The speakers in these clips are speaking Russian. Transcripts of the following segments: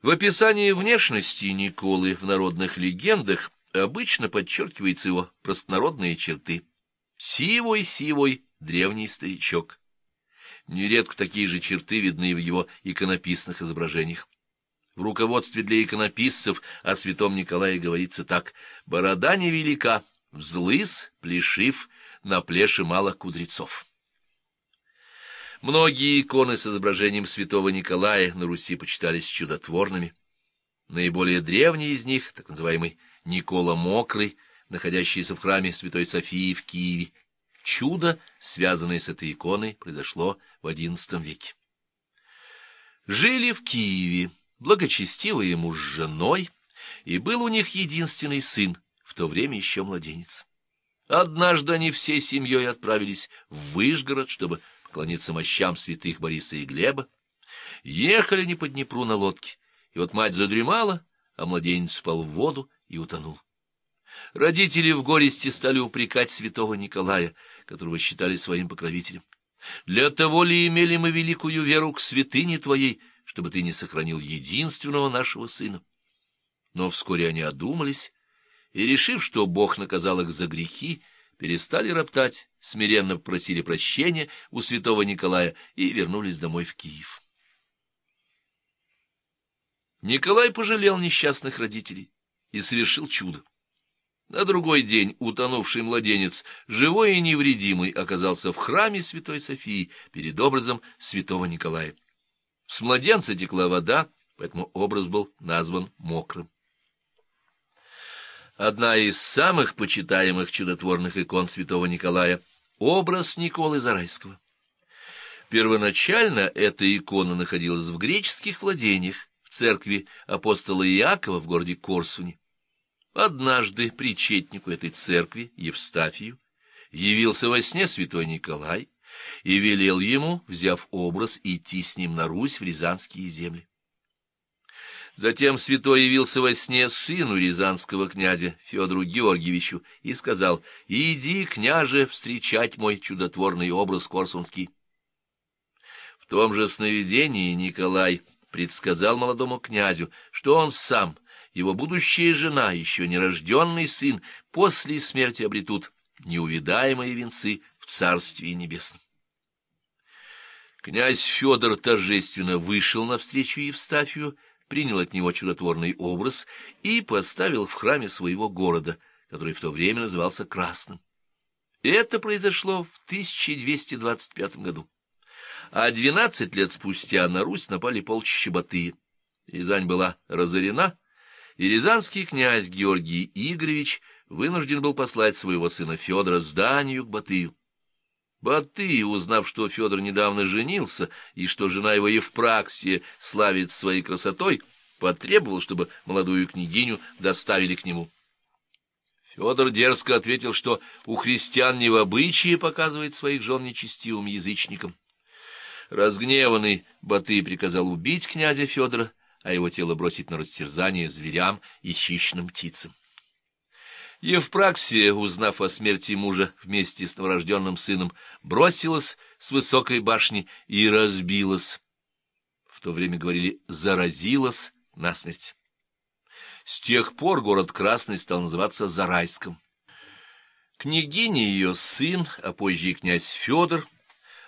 В описании внешности Николы в народных легендах обычно подчеркиваются его простонародные черты. Сивой-сивой древний старичок. Нередко такие же черты видны в его иконописных изображениях. В руководстве для иконописцев о святом Николае говорится так «Борода невелика, взлыс, плешив, на плеше мало кудрецов». Многие иконы с изображением святого Николая на Руси почитались чудотворными. Наиболее древний из них, так называемый Никола Мокрый, находящийся в храме Святой Софии в Киеве. Чудо, связанное с этой иконой, произошло в XI веке. Жили в Киеве благочестивый ему с женой, и был у них единственный сын, в то время еще младенец. Однажды они всей семьей отправились в Выжгород, чтобы поклониться мощам святых Бориса и Глеба. Ехали они по Днепру на лодке, и вот мать задремала, а младенец спал в воду и утонул. Родители в горести стали упрекать святого Николая, которого считали своим покровителем. «Для того ли имели мы великую веру к святыне твоей, чтобы ты не сохранил единственного нашего сына?» Но вскоре они одумались, и, решив, что Бог наказал их за грехи, перестали роптать, смиренно просили прощения у святого Николая и вернулись домой в Киев. Николай пожалел несчастных родителей и совершил чудо. На другой день утонувший младенец, живой и невредимый, оказался в храме Святой Софии перед образом святого Николая. С младенца текла вода, поэтому образ был назван мокрым. Одна из самых почитаемых чудотворных икон святого Николая — образ Николы Зарайского. Первоначально эта икона находилась в греческих владениях, в церкви апостола Иакова в городе Корсуне. Однажды причетнику этой церкви, Евстафию, явился во сне святой Николай и велел ему, взяв образ, идти с ним на Русь в Рязанские земли. Затем святой явился во сне сыну рязанского князя Федору Георгиевичу и сказал, «Иди, княже, встречать мой чудотворный образ корсунский». В том же сновидении Николай предсказал молодому князю, что он сам — его будущая жена, еще нерожденный сын, после смерти обретут неувидаемые венцы в Царстве Небесном. Князь Федор торжественно вышел навстречу Евстафию, принял от него чудотворный образ и поставил в храме своего города, который в то время назывался Красным. Это произошло в 1225 году. А двенадцать лет спустя на Русь напали полчища Батыя. Рязань была разорена, и рязанский князь Георгий Игоревич вынужден был послать своего сына Федора с Данию к Батыю. Батый, узнав, что Федор недавно женился и что жена его Евпраксия славит своей красотой, потребовал, чтобы молодую княгиню доставили к нему. Федор дерзко ответил, что у христиан не в обычае показывает своих жен нечестивым язычникам. Разгневанный Батый приказал убить князя Федора а его тело бросить на растерзание зверям и хищным птицам. Евпраксия, узнав о смерти мужа вместе с новорожденным сыном, бросилась с высокой башни и разбилась. В то время говорили «заразилась насмерть». С тех пор город Красный стал называться Зарайском. Княгиня ее сын, а позже и князь Федор,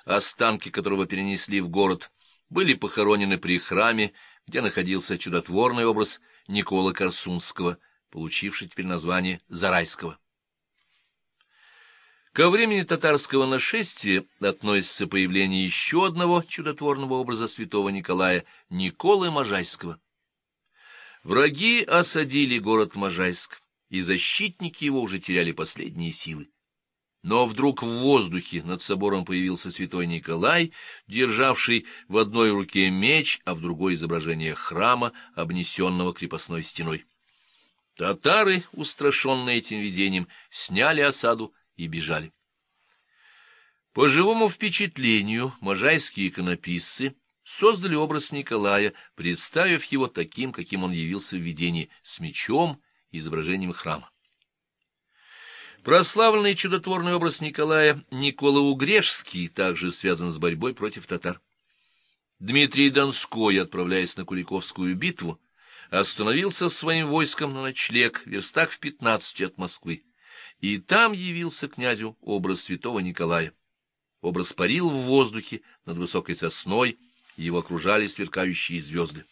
останки которого перенесли в город, были похоронены при храме где находился чудотворный образ Никола Корсунского, получивший теперь название Зарайского. Ко времени татарского нашествия относится появление еще одного чудотворного образа святого Николая, Николы Можайского. Враги осадили город Можайск, и защитники его уже теряли последние силы. Но вдруг в воздухе над собором появился святой Николай, державший в одной руке меч, а в другой изображение храма, обнесенного крепостной стеной. Татары, устрашенные этим видением, сняли осаду и бежали. По живому впечатлению можайские иконописцы создали образ Николая, представив его таким, каким он явился в видении, с мечом и изображением храма. Прославленный чудотворный образ Николая Никола Угрешский также связан с борьбой против татар. Дмитрий Донской, отправляясь на Куликовскую битву, остановился с своим войском на ночлег в верстах в пятнадцати от Москвы, и там явился князю образ святого Николая. Образ парил в воздухе над высокой сосной, его окружали сверкающие звезды.